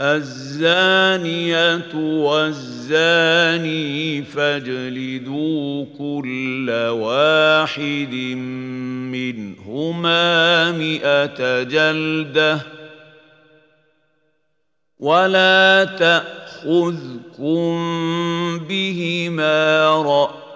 الزانية والزاني فاجلدوا كل واحد منهما مئة جلدة. ولا تأخذكم بهما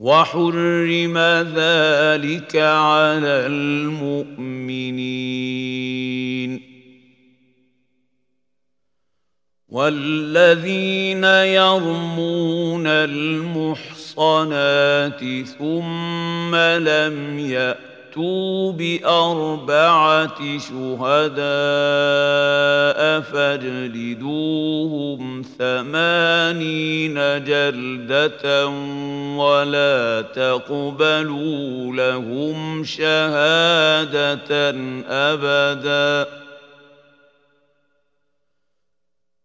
وحرم ذلك على المؤمنين. والذين يرمون المحصنات ثم لم يأتوا فأتوا بأربعة شهداء فاجلدوهم ثمانين جلدة ولا تقبلوا لهم شهادة أبدا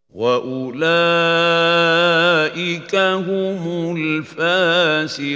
وأولئك هم الفاسقون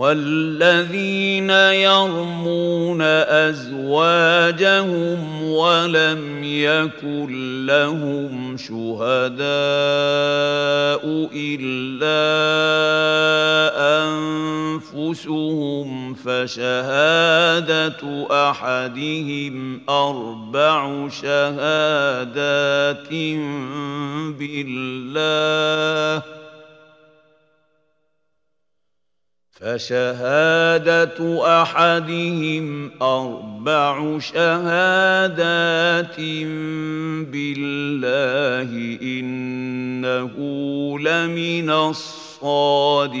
والذين يرمون أزواجهم ولم يكن لهم شهداء إلا أنفسهم فشهادة أحدهم أربع شهادات بالله فشهادة أحدهم أربع شهادات بالله إنه لمن الصادقين.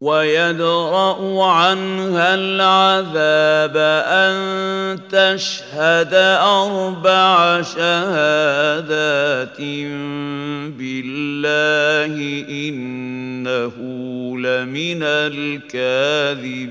ويدرأ عنها العذاب أن تشهد أربع شهادات بالله إنه لمن الكاذبين.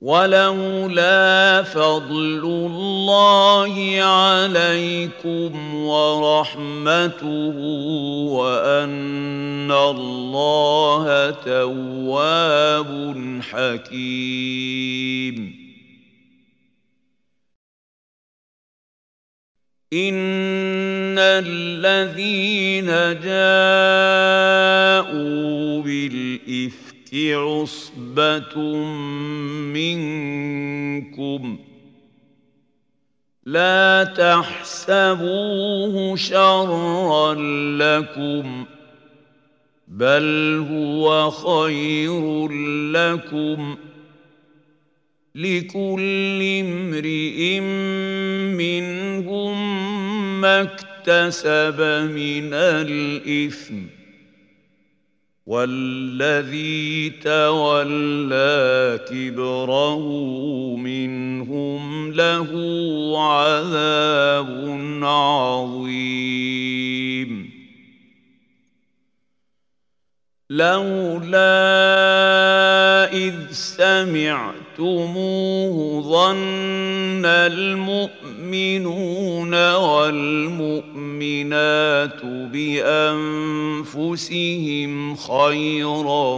ولولا فضل الله عليكم ورحمته وأن الله تواب حكيم. ان الذين جاءوا عصبة منكم لا تحسبوه شرا لكم بل هو خير لكم لكل امرئ منهم ما اكتسب من الإثم والذي تولى كبره منهم له عذاب عظيم. لولا إذ سمعتموه ظن المؤمنون والمؤمنات بأنفسهم خيرا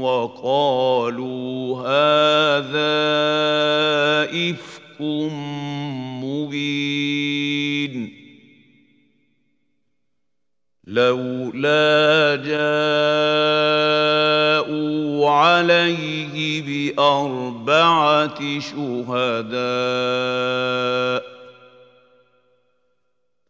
وقالوا هذا إفك مبين. لولا جاءوا عليه بأربعة شهداء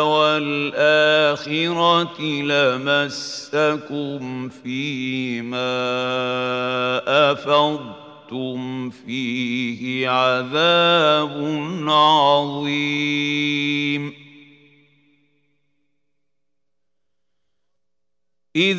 والآخرة لمسكم فيما أفضتم فيه عذاب عظيم. إذ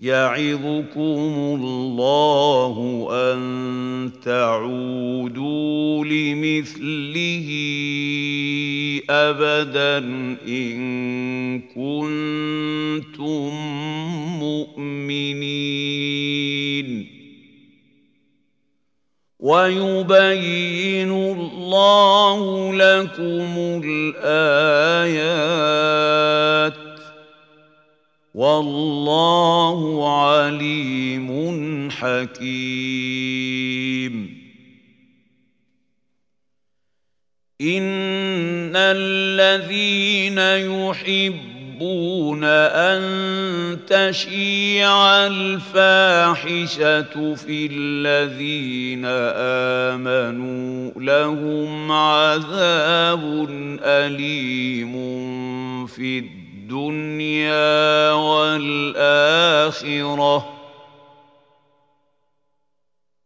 يعظكم الله أن تعودوا لمثله أبدا إن كنتم مؤمنين. ويبين الله لكم الآيات والله عليم حكيم. إن الذين يحبون أن تشيع الفاحشة في الذين آمنوا لهم عذاب أليم في الدنيا. الدنيا والآخرة.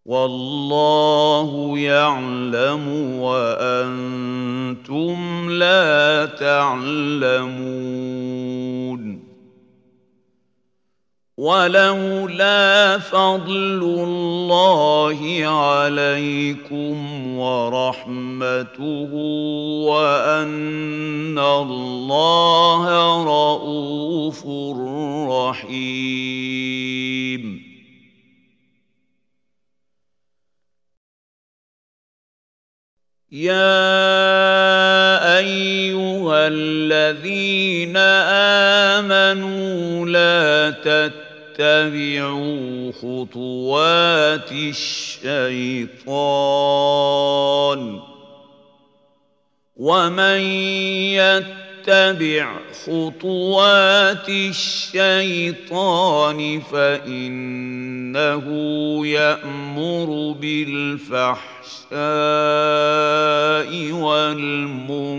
والله يعلم وأنتم لا تعلمون. ولولا فضل الله عليكم ورحمته وأن الله رءوف رحيم. يا أيها الذين آمنوا لا تتبعوا خطوات الشيطان ومن يتبع خطوات الشيطان فانه يامر بالفحشاء والمنكر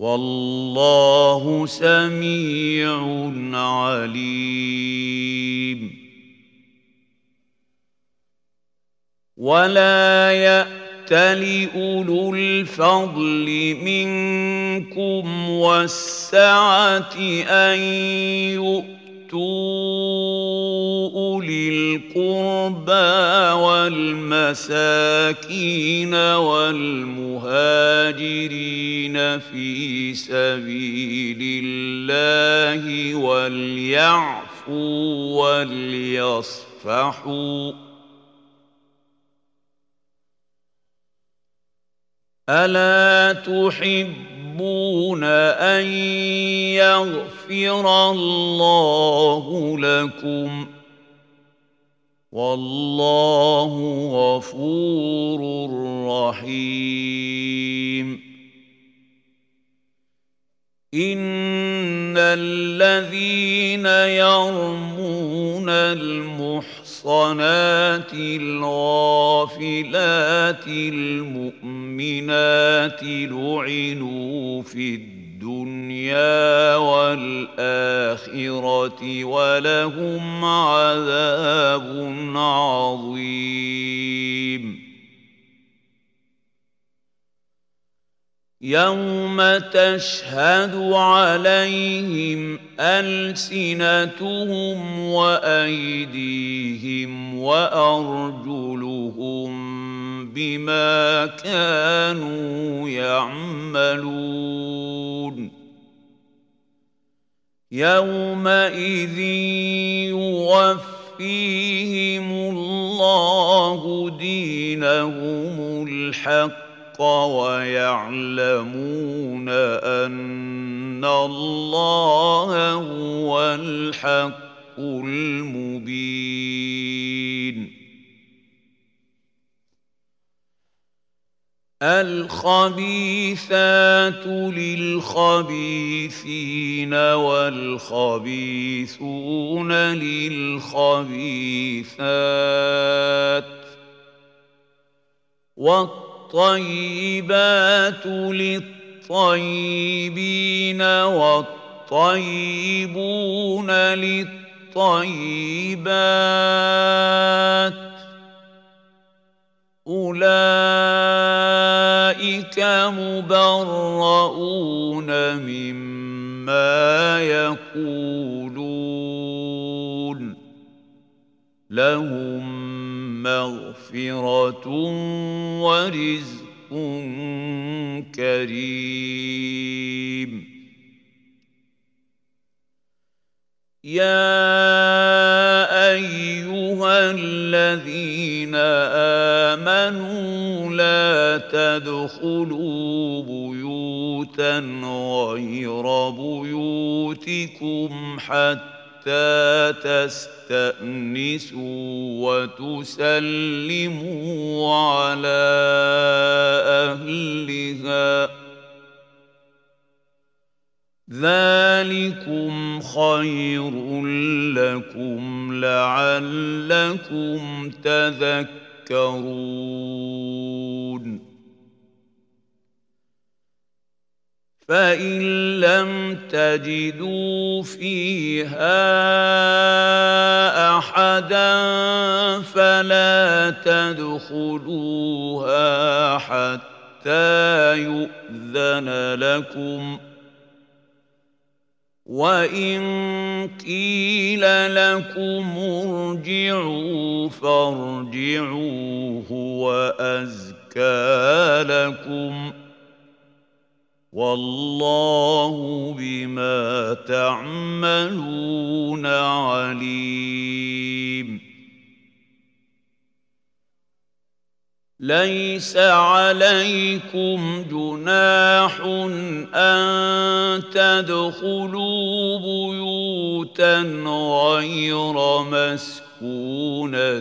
والله سميع عليم. ولا يأتل أولو الفضل منكم والسعة أن يؤتوا أولي القربى والمساكين والمهاجرين في سبيل الله وليعفوا وليصفحوا ألا تحب تحبون أن يغفر الله لكم. والله غفور رحيم. إن الذين يرمون المحصنات الغافلات المؤمنات لعنوا في الدنيا والآخرة ولهم عذاب عظيم. يوم تشهد عليهم السنتهم وايديهم وارجلهم بما كانوا يعملون يومئذ يوفيهم الله دينهم الحق ويعلمون أن الله هو الحق المبين. الخبيثات للخبيثين والخبيثون للخبيثات. والطيبات للطيبين والطيبون للطيبات أولئك مبرؤون مما يقولون لهم مغفرة ورزق كريم يا أيها الذين آمنوا لا تدخلوا بيوتا غير بيوتكم حتى تستأنسوا وتسلموا على أهلها. ذلكم خير لكم لعلكم تذكرون. فان لم تجدوا فيها احدا فلا تدخلوها حتى يؤذن لكم وان قيل لكم ارجعوا فارجعوا هو ازكى لكم والله بما تعملون عليم. ليس عليكم جناح أن تدخلوا بيوتا غير مسكونة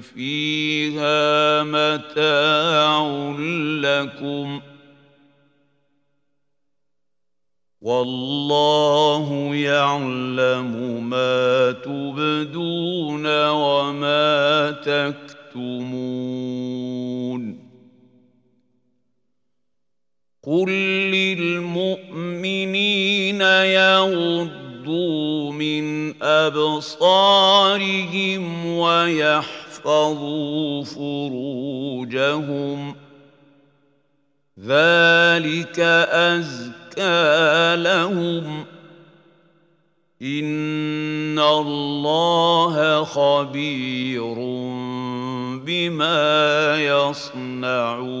فيها متاع لكم ۖ والله يعلم ما تبدون وما تكتمون. قل للمؤمنين يغضوا من أبصارهم ويحفظوا فروجهم. ذلك أزكى زكى لهم ان الله خبير بما يصنعون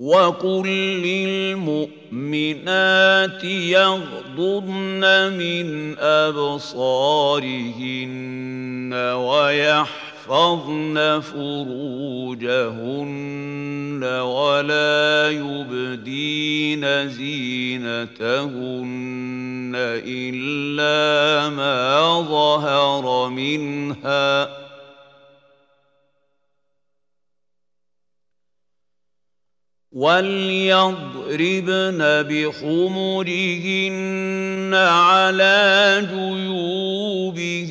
وقل للمؤمنات يغضضن من ابصارهن ويحفظن يحفظن فروجهن ولا يبدين زينتهن إلا ما ظهر منها ۖ. وليضربن بخمرهن على جيوبهن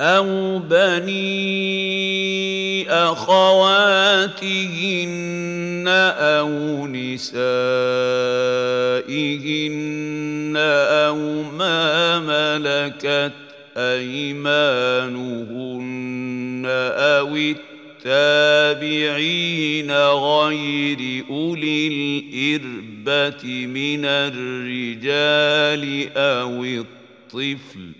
أو بني أخواتهن أو نسائهن أو ما ملكت أيمانهن أو التابعين غير أولي الإربة من الرجال أو الطفل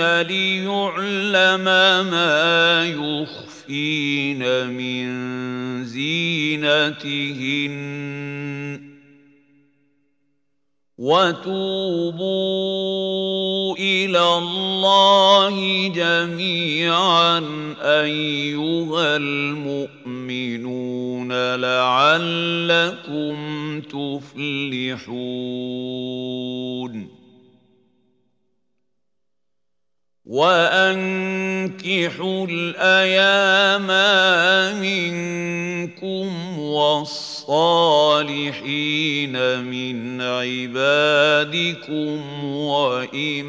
ليعلم ما يخفين من زينتهن وتوبوا إلى الله جميعا ايها المؤمنون لعلكم تفلحون وانكحوا الأيام منكم والصالحين من عبادكم وامائكم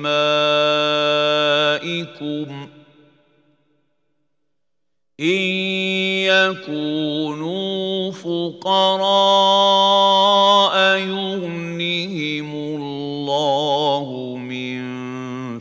ان يكونوا فقراء يغنهم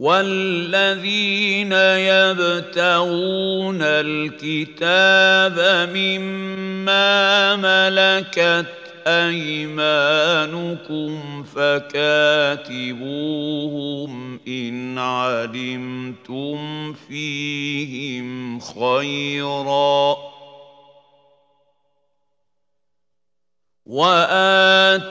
والذين يبتغون الكتاب مما ملكت ايمانكم فكاتبوهم ان علمتم فيهم خيرا واتوهم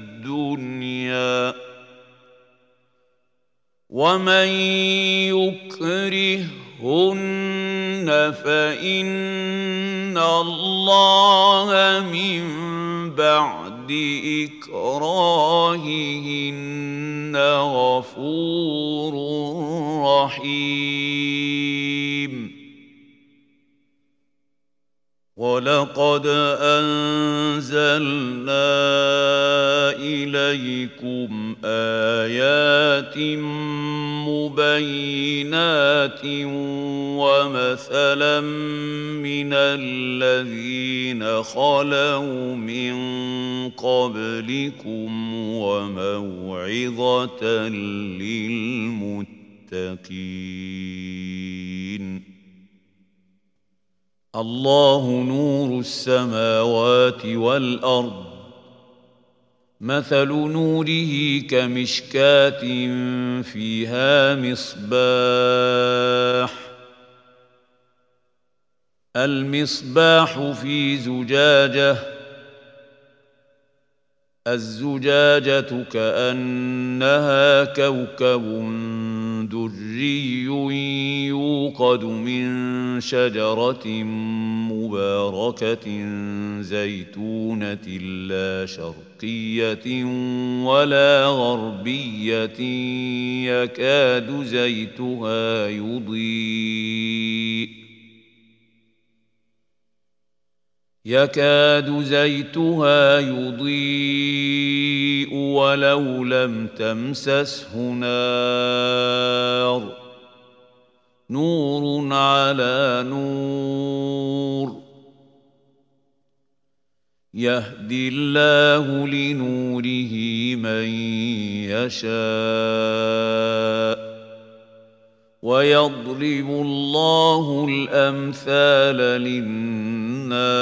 ومن يكرهن فإن الله من بعد إكراههن غفور رحيم. ولقد أنزلنا إليكم آيات مبينات ومثلا من الذين خلوا من قبلكم وموعظة للمتقين الله نور السماوات والأرض. مثل نوره كمشكاة فيها مصباح. المصباح في زجاجة. الزجاجة كأنها كوكب دري يوقد من شجرة مباركة زيتونة لا شرقية ولا غربية يكاد زيتها يضيء يكاد زيتها يضيء ولو لم تمسسه نار نور على نور يهدي الله لنوره من يشاء ويضرب الله الامثال للناس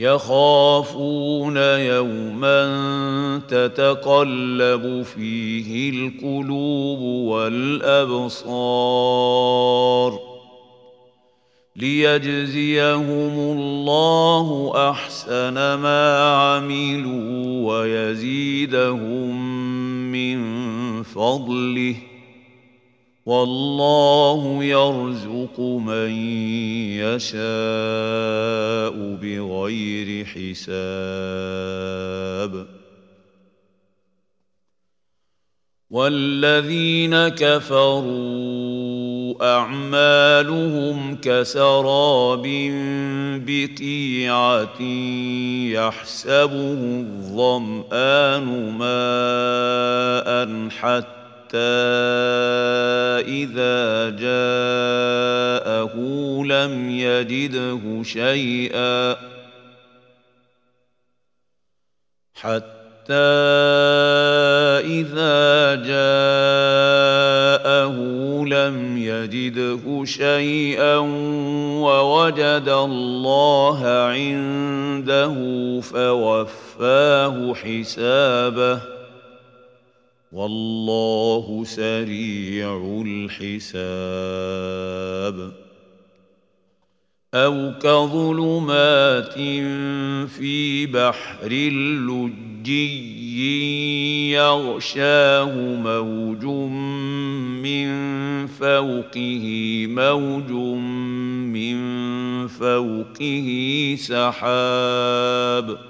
يخافون يوما تتقلب فيه القلوب والأبصار ليجزيهم الله أحسن ما عملوا ويزيدهم من فضله والله يرزق من يشاء بغير حساب. والذين كفروا أعمالهم كسراب بقيعة يحسبه الظمآن ماء حتى إذا جاءه لم يجده شيئا حتى إذا جاءه لم يجده شيئا ووجد الله عنده فوفاه حسابه والله سريع الحساب. أو كظلمات في بحر لجي يغشاه موج من فوقه موج من فوقه سحاب.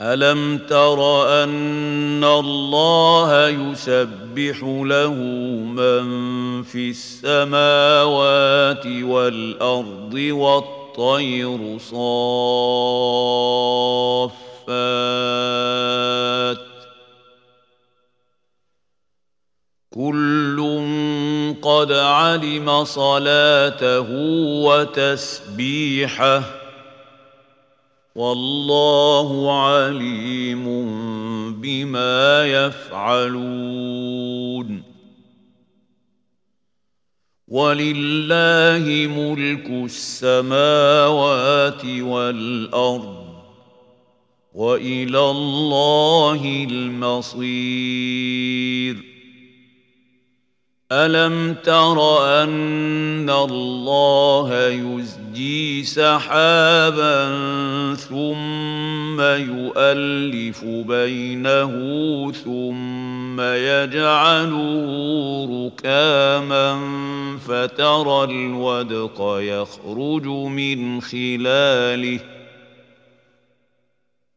الم تر ان الله يسبح له من في السماوات والارض والطير صافات كل قد علم صلاته وتسبيحه والله عليم بما يفعلون. ولله ملك السماوات والأرض وإلى الله المصير. ألم تر أن الله يزجي سحابا ثم يؤلف بينه ثم يجعله ركاما فترى الودق يخرج من خلاله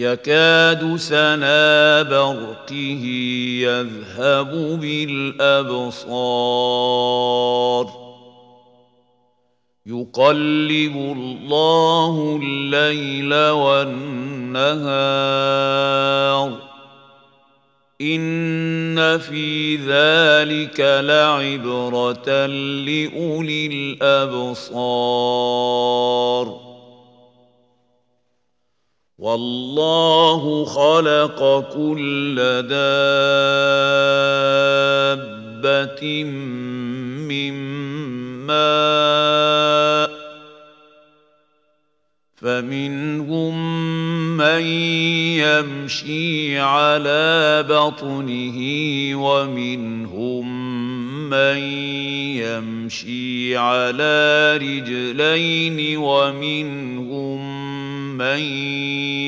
يكاد سنا برقه يذهب بالأبصار. يقلب الله الليل والنهار. إن في ذلك لعبرة لأولي الأبصار. والله خلق كل دابة من ماء فمنهم من يمشي على بطنه ومنهم من يمشي على رجلين ومنهم من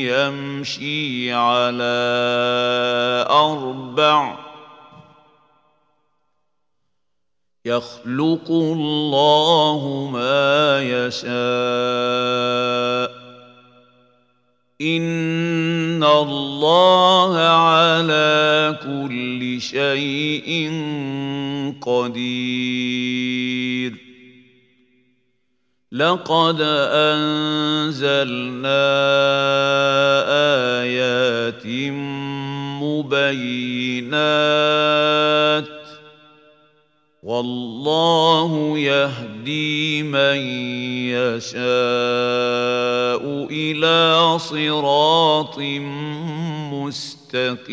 يمشي على أربع يخلق الله ما يشاء. إن الله على كل شيء قدير. لقد أنزلنا آيات مبينات والله يهدي من يشاء إلى صراط مستقيم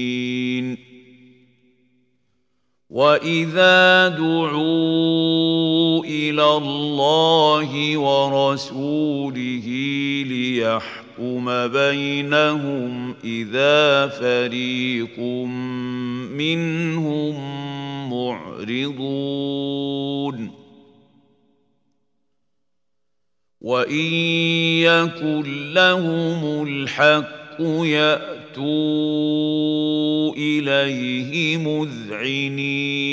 واذا دعوا إلى الله ورسوله ليحكم بينهم اذا فريق منهم معرضون وان يكن لهم الحق ياتوا إليه مذعنين.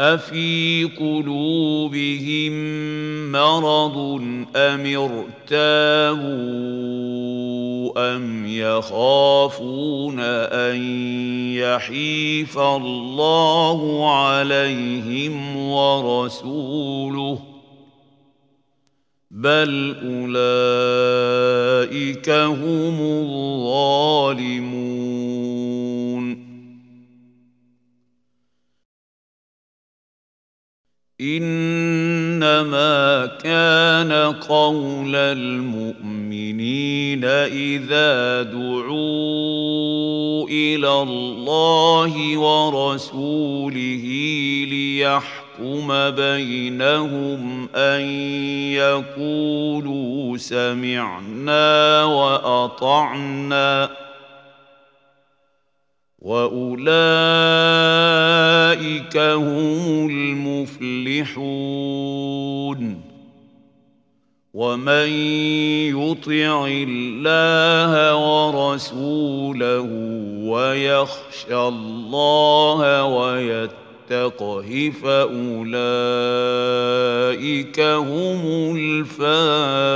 أفي قلوبهم مرض أم ارتابوا أم يخافون أن يحيف الله عليهم ورسوله بل اولئك هم الظالمون. انما كان قول المؤمنين اذا دعوا إلى الله ورسوله ليحكم بينهم أن يقولوا سمعنا وأطعنا وأولئك هم المفلحون ومن يطع الله ورسوله ويخشى الله ويتقه فاولئك هم الفائزون.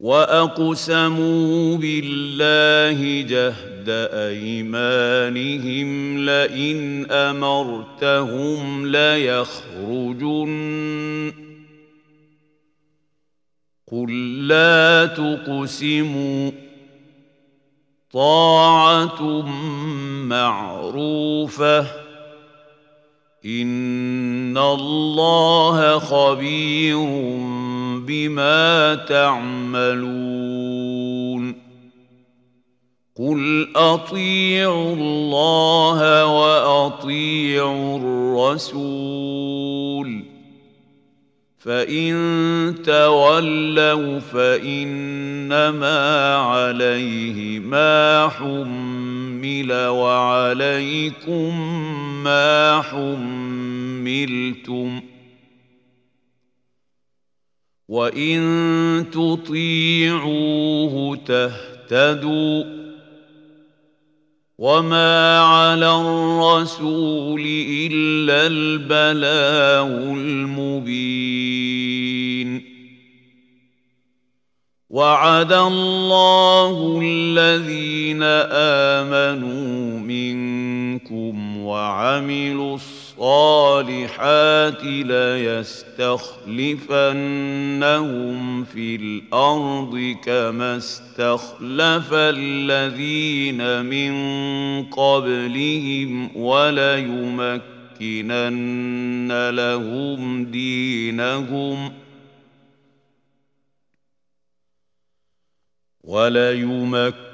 وأقسموا بالله جهد أيمانهم لئن أمرتهم ليخرجن. قل لا تقسموا طاعة معروفة. إن الله خبير بما تعملون. قل أطيعوا الله وأطيعوا الرسول. فإن تولوا فإنما عليه ما حمل وعليكم ما حملتم. وإن تطيعوه تهتدوا. وما على الرسول الا البلاغ المبين وعد الله الذين امنوا منكم وعملوا الصالحات ليستخلفنهم في الأرض كما استخلف الذين من قبلهم وليمكنن لهم دينهم وليمكنن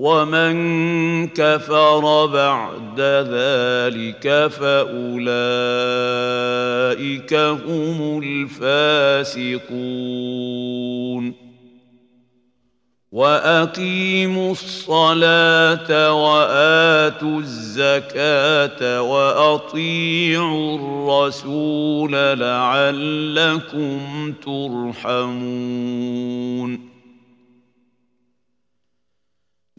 ومن كفر بعد ذلك فأولئك هم الفاسقون. وأقيموا الصلاة وآتوا الزكاة وأطيعوا الرسول لعلكم ترحمون.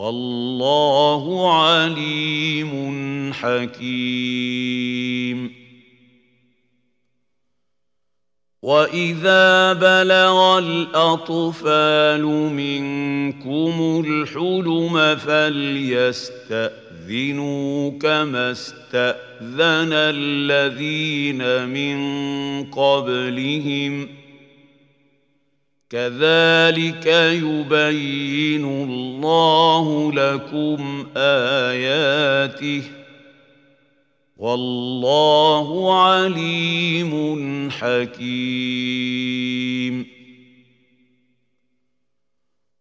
والله عليم حكيم. واذا بلغ الاطفال منكم الحلم فليستاذنوا كما استاذن الذين من قبلهم كذلك يبين الله لكم آياته. والله عليم حكيم.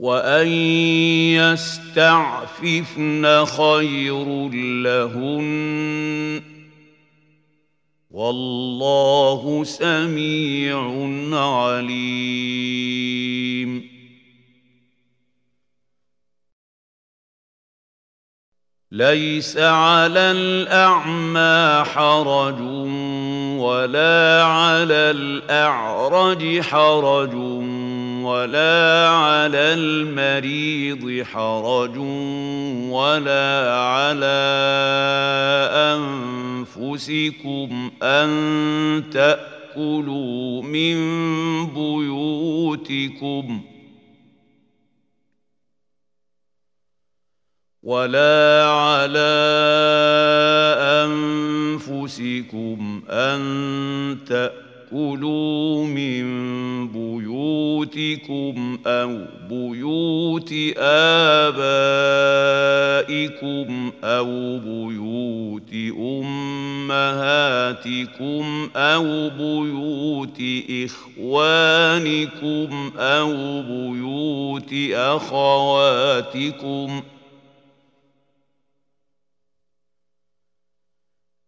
وان يستعففن خير لهن والله سميع عليم ليس على الاعمى حرج ولا على الأعرج حرج ولا على المريض حرج ولا على أنفسكم أن تأكلوا من بيوتكم ۖ ولا على أنفسكم أن تاكلوا من بيوتكم أو بيوت ابائكم أو بيوت امهاتكم أو بيوت اخوانكم أو بيوت اخواتكم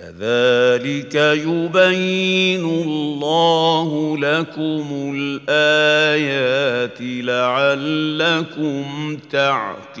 كذلك يبين الله لكم الآيات لعلكم تعقلون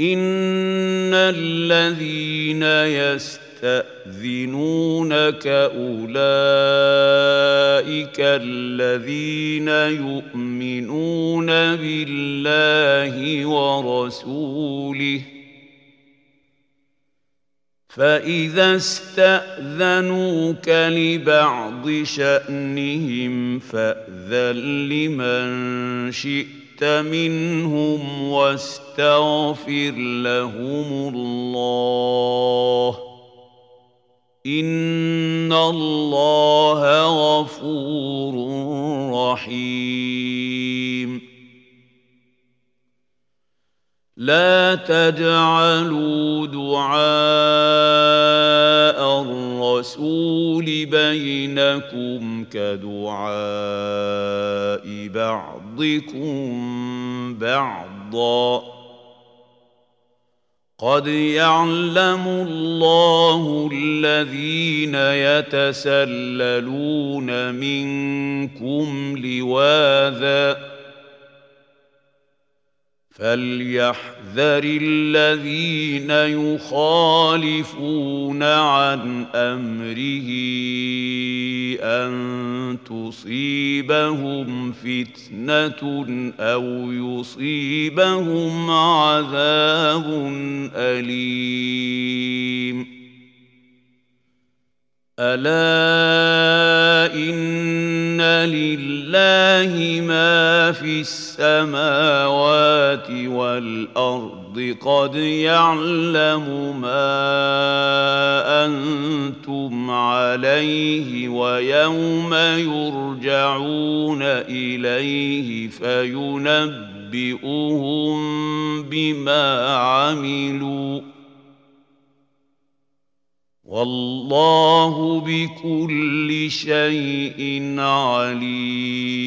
ان الذين يستاذنونك اولئك الذين يؤمنون بالله ورسوله فاذا استاذنوك لبعض شانهم فاذن لمن شئت منهم واستغفر لهم الله. إن الله غفور رحيم. لا تجعلوا دعاء الرسول بينكم كدعاء بعضكم بعضا. قد يعلم الله الذين يتسللون منكم لواذا. فليحذر الذين يخالفون عن أمره أن تصيبهم فتنة أو يصيبهم عذاب أليم. ألا إن لله ما في السماوات والأرض قد يعلم ما أنتم عليه ويوم يرجعون إليه فينبئهم بما عملوا والله بكل شيء عليم.